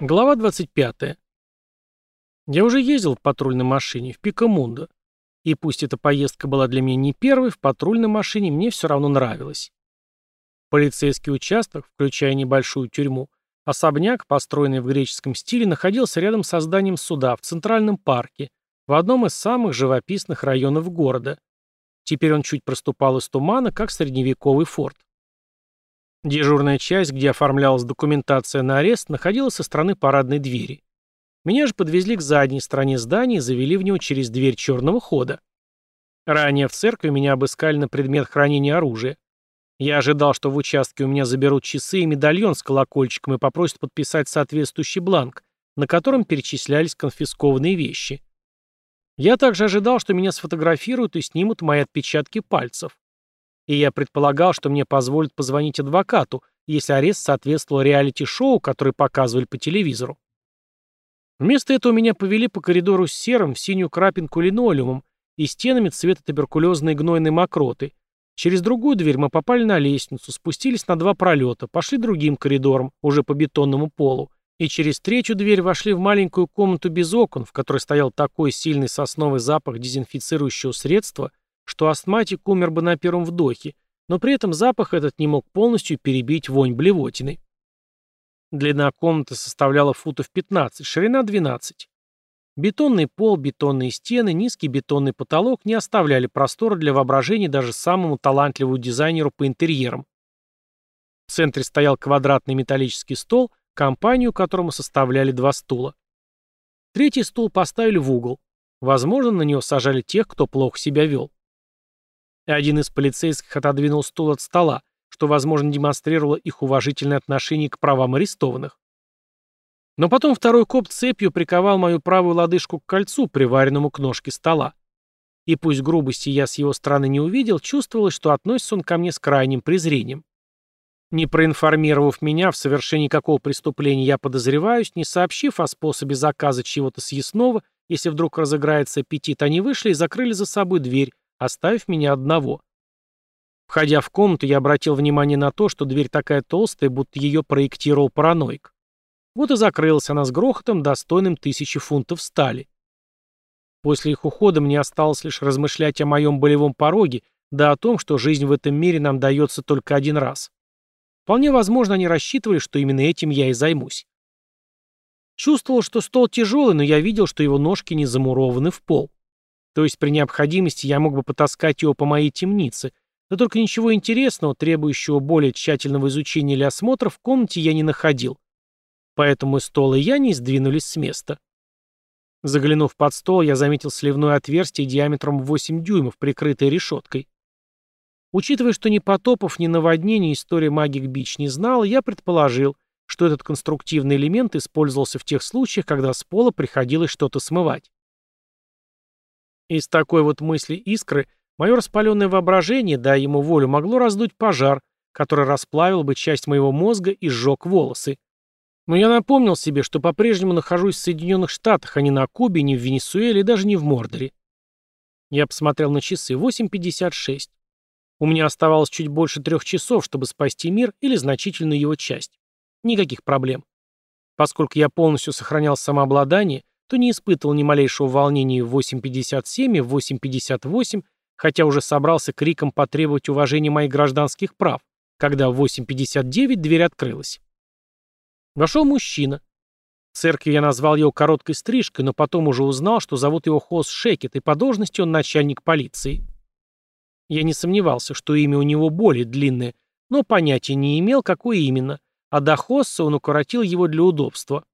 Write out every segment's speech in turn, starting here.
Глава 25. Я уже ездил в патрульной машине в Пикамундо. И пусть эта поездка была для меня не первой, в патрульной машине мне все равно нравилось. Полицейский участок, включая небольшую тюрьму, особняк, построенный в греческом стиле, находился рядом со зданием суда в Центральном парке, в одном из самых живописных районов города. Теперь он чуть проступал из тумана, как средневековый форт. Дежурная часть, где оформлялась документация на арест, находилась со стороны парадной двери. Меня же подвезли к задней стороне здания и завели в него через дверь черного хода. Ранее в церкви меня обыскали на предмет хранения оружия. Я ожидал, что в участке у меня заберут часы и медальон с колокольчиком и попросят подписать соответствующий бланк, на котором перечислялись конфискованные вещи. Я также ожидал, что меня сфотографируют и снимут мои отпечатки пальцев и я предполагал, что мне позволят позвонить адвокату, если арест соответствовал реалити-шоу, которое показывали по телевизору. Вместо этого меня повели по коридору с серым в синюю крапинку линолеумом и стенами цвета туберкулезной гнойной мокроты. Через другую дверь мы попали на лестницу, спустились на два пролета, пошли другим коридором, уже по бетонному полу, и через третью дверь вошли в маленькую комнату без окон, в которой стоял такой сильный сосновый запах дезинфицирующего средства, что астматик умер бы на первом вдохе, но при этом запах этот не мог полностью перебить вонь блевотины. Длина комнаты составляла футов 15, ширина 12. Бетонный пол, бетонные стены, низкий бетонный потолок не оставляли простора для воображения даже самому талантливому дизайнеру по интерьерам. В центре стоял квадратный металлический стол, компанию которому составляли два стула. Третий стул поставили в угол. Возможно, на него сажали тех, кто плохо себя вел. Один из полицейских отодвинул стул от стола, что, возможно, демонстрировало их уважительное отношение к правам арестованных. Но потом второй коп цепью приковал мою правую лодыжку к кольцу, приваренному к ножке стола. И пусть грубости я с его стороны не увидел, чувствовалось, что относится он ко мне с крайним презрением. Не проинформировав меня в совершении какого преступления я подозреваюсь, не сообщив о способе заказа чего-то съестного, если вдруг разыграется аппетит, они вышли и закрыли за собой дверь, оставив меня одного. Входя в комнату, я обратил внимание на то, что дверь такая толстая, будто ее проектировал параноик. Вот и закрылась она с грохотом, достойным тысячи фунтов стали. После их ухода мне осталось лишь размышлять о моем болевом пороге, да о том, что жизнь в этом мире нам дается только один раз. Вполне возможно, они рассчитывали, что именно этим я и займусь. Чувствовал, что стол тяжелый, но я видел, что его ножки не замурованы в пол. То есть при необходимости я мог бы потаскать его по моей темнице, но только ничего интересного, требующего более тщательного изучения или осмотра, в комнате я не находил. Поэтому и стол, и я не сдвинулись с места. Заглянув под стол, я заметил сливное отверстие диаметром в 8 дюймов, прикрытое решеткой. Учитывая, что ни потопов, ни наводнений история Магик Бич не знала, я предположил, что этот конструктивный элемент использовался в тех случаях, когда с пола приходилось что-то смывать. Из такой вот мысли искры мое распаленное воображение, да ему волю, могло раздуть пожар, который расплавил бы часть моего мозга и сжег волосы. Но я напомнил себе, что по-прежнему нахожусь в Соединенных Штатах, а не на Кубе, не в Венесуэле и даже не в Мордоре. Я посмотрел на часы. 8.56. У меня оставалось чуть больше трех часов, чтобы спасти мир или значительную его часть. Никаких проблем. Поскольку я полностью сохранял самообладание, то не испытывал ни малейшего волнения в 8.57 и в 8.58, хотя уже собрался криком потребовать уважения моих гражданских прав, когда в 8.59 дверь открылась. Вошел мужчина. В церкви я назвал его короткой стрижкой, но потом уже узнал, что зовут его Хос Шекет, и по должности он начальник полиции. Я не сомневался, что имя у него более длинное, но понятия не имел, какое именно, а до Хосса он укоротил его для удобства.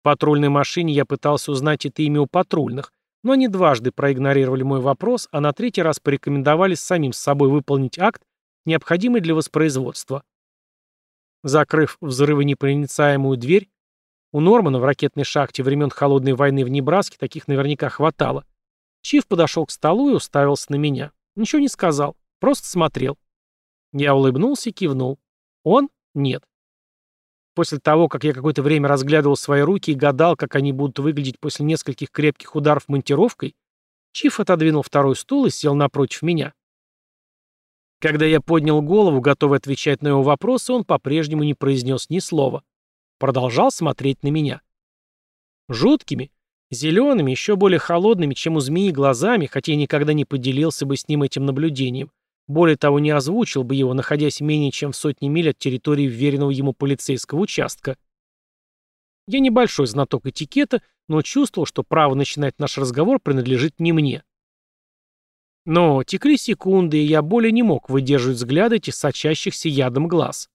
В патрульной машине я пытался узнать это имя у патрульных, но они дважды проигнорировали мой вопрос, а на третий раз порекомендовали самим с собой выполнить акт, необходимый для воспроизводства. Закрыв взрывонепроницаемую дверь, у Нормана в ракетной шахте времен Холодной войны в Небраске таких наверняка хватало. Чиф подошел к столу и уставился на меня. Ничего не сказал, просто смотрел. Я улыбнулся и кивнул. Он? Нет. После того, как я какое-то время разглядывал свои руки и гадал, как они будут выглядеть после нескольких крепких ударов монтировкой, Чиф отодвинул второй стул и сел напротив меня. Когда я поднял голову, готовый отвечать на его вопросы, он по-прежнему не произнес ни слова. продолжал смотреть на меня. Жуткими, зелеными, еще более холодными, чем у змеи глазами, хотя я никогда не поделился бы с ним этим наблюдением. Более того, не озвучил бы его, находясь менее чем в сотне миль от территории вверенного ему полицейского участка. Я небольшой знаток этикета, но чувствовал, что право начинать наш разговор принадлежит не мне. Но текли секунды, и я более не мог выдерживать взгляды этих сочащихся ядом глаз.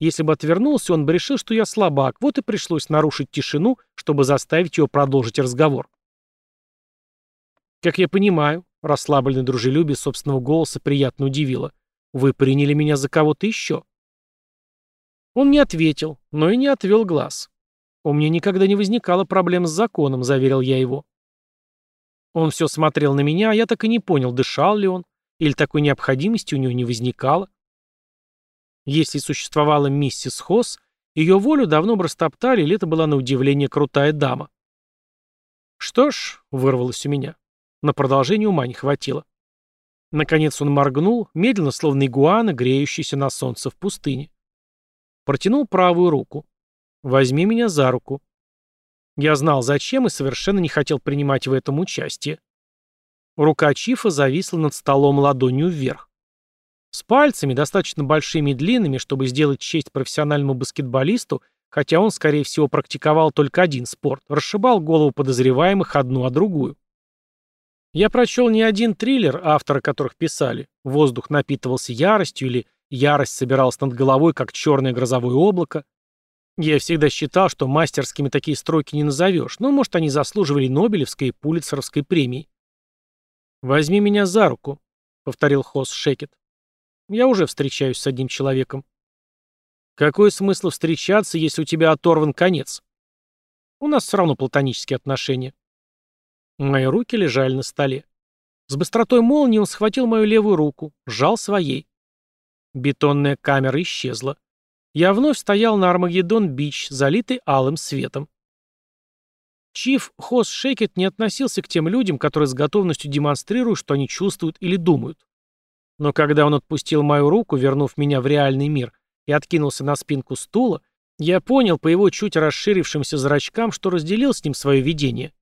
Если бы отвернулся, он бы решил, что я слабак, вот и пришлось нарушить тишину, чтобы заставить его продолжить разговор. Как я понимаю, расслабленное дружелюбие собственного голоса приятно удивило. Вы приняли меня за кого-то еще? Он не ответил, но и не отвел глаз. У меня никогда не возникало проблем с законом, заверил я его. Он все смотрел на меня, а я так и не понял, дышал ли он, или такой необходимости у него не возникало. Если существовала миссис Хосс, ее волю давно бы растоптали, или это была на удивление крутая дама. Что ж, вырвалось у меня. На продолжение ума не хватило. Наконец он моргнул, медленно, словно игуана, греющийся на солнце в пустыне. Протянул правую руку. «Возьми меня за руку». Я знал, зачем, и совершенно не хотел принимать в этом участие. Рука Чифа зависла над столом ладонью вверх. С пальцами, достаточно большими и длинными, чтобы сделать честь профессиональному баскетболисту, хотя он, скорее всего, практиковал только один спорт, расшибал голову подозреваемых одну о другую. Я прочел не один триллер, автора которых писали «Воздух напитывался яростью» или «Ярость собиралась над головой, как черное грозовое облако», я всегда считал, что мастерскими такие строки не назовешь, но, может, они заслуживали Нобелевской и Пулитцеровской премии. «Возьми меня за руку», — повторил Хосс Шекет. «Я уже встречаюсь с одним человеком». «Какой смысл встречаться, если у тебя оторван конец?» «У нас все равно платонические отношения». Мои руки лежали на столе. С быстротой молнии он схватил мою левую руку, сжал своей. Бетонная камера исчезла. Я вновь стоял на Армагеддон-Бич, залитый алым светом. Чиф Хос Шекет не относился к тем людям, которые с готовностью демонстрируют, что они чувствуют или думают. Но когда он отпустил мою руку, вернув меня в реальный мир, и откинулся на спинку стула, я понял по его чуть расширившимся зрачкам, что разделил с ним свое видение.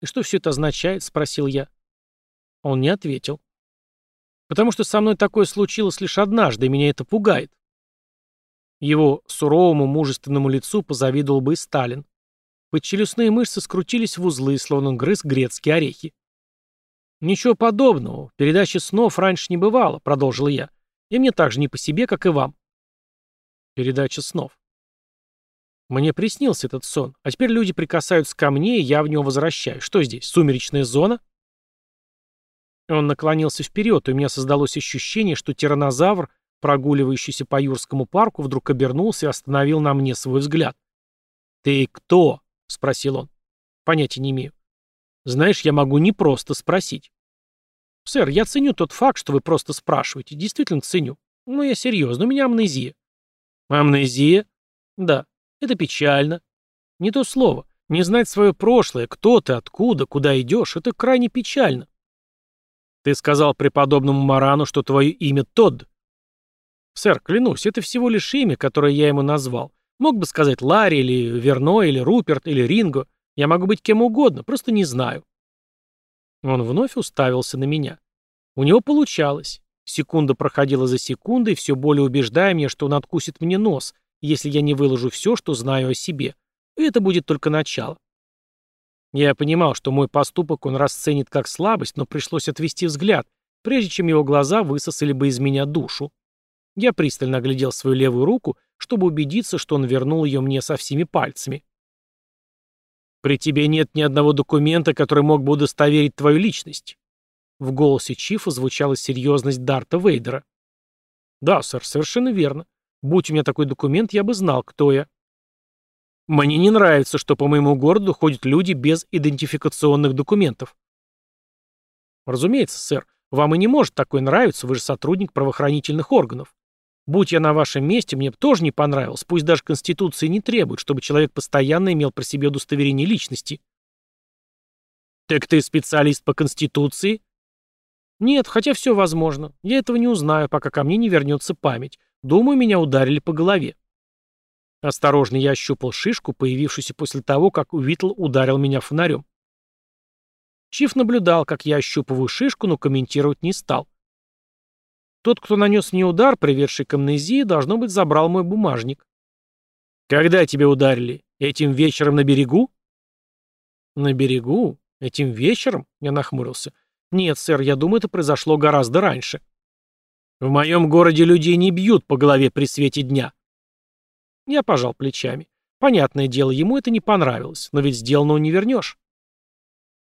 «И что все это означает?» — спросил я. Он не ответил. «Потому что со мной такое случилось лишь однажды, и меня это пугает. Его суровому мужественному лицу позавидовал бы и Сталин. Подчелюстные мышцы скрутились в узлы, словно грыз грецкие орехи. «Ничего подобного. Передачи снов раньше не бывало», — продолжил я. «И мне так же не по себе, как и вам». Передача снов. Мне приснился этот сон, а теперь люди прикасаются ко мне, и я в него возвращаюсь. Что здесь, сумеречная зона? Он наклонился вперед, и у меня создалось ощущение, что тиранозавр прогуливающийся по Юрскому парку, вдруг обернулся и остановил на мне свой взгляд. «Ты кто?» — спросил он. «Понятия не имею». «Знаешь, я могу не просто спросить». «Сэр, я ценю тот факт, что вы просто спрашиваете. Действительно ценю. Но я серьезно, у меня амнезия». «Амнезия?» «Да. Это печально. Не то слово. Не знать свое прошлое, кто ты, откуда, куда идешь, это крайне печально». «Ты сказал преподобному Марану, что твое имя Тодд». «Сэр, клянусь, это всего лишь имя, которое я ему назвал. Мог бы сказать Ларри или Верно, или Руперт, или Ринго. Я могу быть кем угодно, просто не знаю». Он вновь уставился на меня. У него получалось. Секунда проходила за секундой, все более убеждая меня, что он откусит мне нос, если я не выложу все, что знаю о себе. И это будет только начало. Я понимал, что мой поступок он расценит как слабость, но пришлось отвести взгляд, прежде чем его глаза высосали бы из меня душу. Я пристально оглядел свою левую руку, чтобы убедиться, что он вернул ее мне со всеми пальцами. «При тебе нет ни одного документа, который мог бы удостоверить твою личность». В голосе Чифа звучала серьезность Дарта Вейдера. «Да, сэр, совершенно верно. Будь у меня такой документ, я бы знал, кто я». «Мне не нравится, что по моему городу ходят люди без идентификационных документов». «Разумеется, сэр. Вам и не может такое нравиться, вы же сотрудник правоохранительных органов. Будь я на вашем месте, мне бы тоже не понравилось, пусть даже Конституция не требует, чтобы человек постоянно имел при себе удостоверение личности. Так ты специалист по Конституции? Нет, хотя все возможно. Я этого не узнаю, пока ко мне не вернется память. Думаю, меня ударили по голове. Осторожно я ощупал шишку, появившуюся после того, как Уитл ударил меня фонарем. Чиф наблюдал, как я ощупываю шишку, но комментировать не стал. Тот, кто нанес мне удар, приведший к амнезии, должно быть, забрал мой бумажник. «Когда тебя ударили? Этим вечером на берегу?» «На берегу? Этим вечером?» — я нахмурился. «Нет, сэр, я думаю, это произошло гораздо раньше». «В моем городе людей не бьют по голове при свете дня». Я пожал плечами. Понятное дело, ему это не понравилось, но ведь сделанного не вернешь.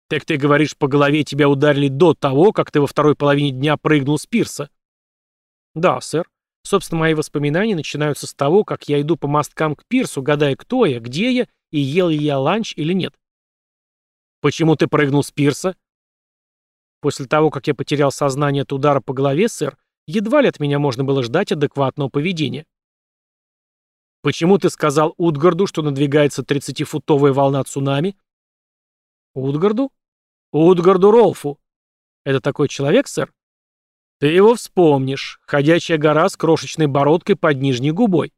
«Так ты говоришь, по голове тебя ударили до того, как ты во второй половине дня прыгнул с пирса?» «Да, сэр. Собственно, мои воспоминания начинаются с того, как я иду по мосткам к пирсу, гадая, кто я, где я, и ел ли я ланч или нет». «Почему ты прыгнул с пирса?» «После того, как я потерял сознание от удара по голове, сэр, едва ли от меня можно было ждать адекватного поведения». «Почему ты сказал Утгарду, что надвигается тридцатифутовая волна цунами?» «Утгарду?» «Утгарду Ролфу». «Это такой человек, сэр?» «Ты его вспомнишь. Ходячая гора с крошечной бородкой под нижней губой».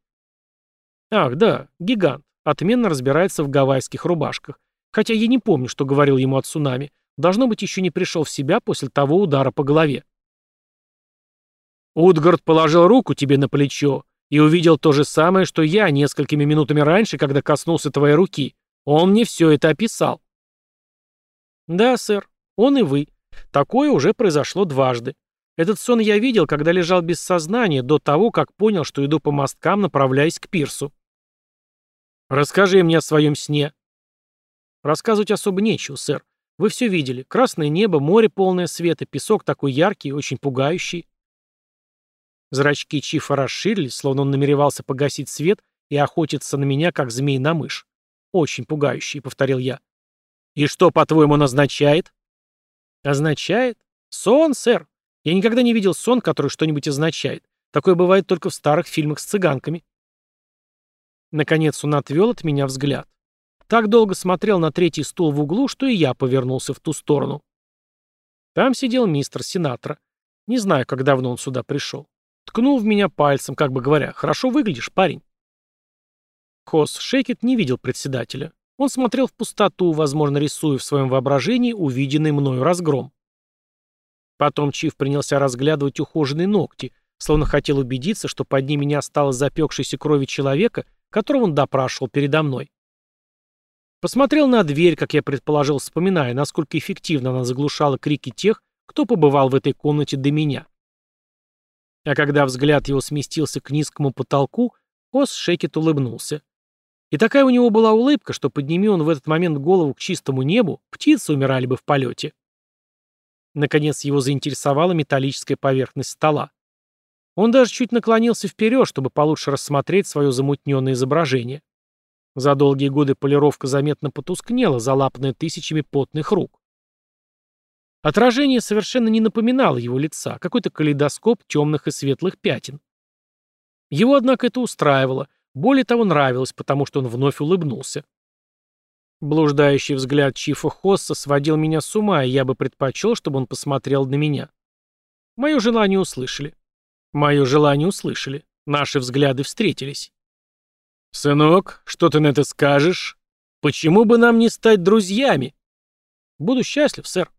«Ах, да, гигант. Отменно разбирается в гавайских рубашках. Хотя я не помню, что говорил ему о цунами. Должно быть, еще не пришел в себя после того удара по голове». «Утгард положил руку тебе на плечо и увидел то же самое, что я несколькими минутами раньше, когда коснулся твоей руки. Он мне все это описал». «Да, сэр, он и вы. Такое уже произошло дважды. Этот сон я видел, когда лежал без сознания, до того, как понял, что иду по мосткам, направляясь к пирсу». «Расскажи мне о своем сне». «Рассказывать особо нечего, сэр. Вы все видели. Красное небо, море полное света, песок такой яркий, очень пугающий. Зрачки Чифа расширились, словно он намеревался погасить свет и охотиться на меня, как змей на мышь. «Очень пугающий», — повторил я. «И что, по-твоему, он означает?» «Означает? Сон, сэр. Я никогда не видел сон, который что-нибудь означает. Такое бывает только в старых фильмах с цыганками». Наконец он отвел от меня взгляд. Так долго смотрел на третий стул в углу, что и я повернулся в ту сторону. Там сидел мистер Синатра. Не знаю, как давно он сюда пришел. Ткнул в меня пальцем, как бы говоря, «Хорошо выглядишь, парень». Хос Шейкет не видел председателя. Он смотрел в пустоту, возможно, рисуя в своем воображении увиденный мною разгром. Потом Чиф принялся разглядывать ухоженные ногти, словно хотел убедиться, что под ними не осталось запекшейся крови человека, которого он допрашивал передо мной. Посмотрел на дверь, как я предположил, вспоминая, насколько эффективно она заглушала крики тех, кто побывал в этой комнате до меня. А когда взгляд его сместился к низкому потолку, Ос Шекет улыбнулся. И такая у него была улыбка, что подними он в этот момент голову к чистому небу, птицы умирали бы в полете. Наконец его заинтересовала металлическая поверхность стола. Он даже чуть наклонился вперед, чтобы получше рассмотреть свое замутненное изображение. За долгие годы полировка заметно потускнела, залапанная тысячами потных рук. Отражение совершенно не напоминало его лица, какой-то калейдоскоп темных и светлых пятен. Его, однако, это устраивало, более того, нравилось, потому что он вновь улыбнулся. Блуждающий взгляд Чифа Хосса сводил меня с ума, и я бы предпочел, чтобы он посмотрел на меня. Мое желание услышали. Мое желание услышали. Наши взгляды встретились. «Сынок, что ты на это скажешь? Почему бы нам не стать друзьями?» «Буду счастлив, сэр».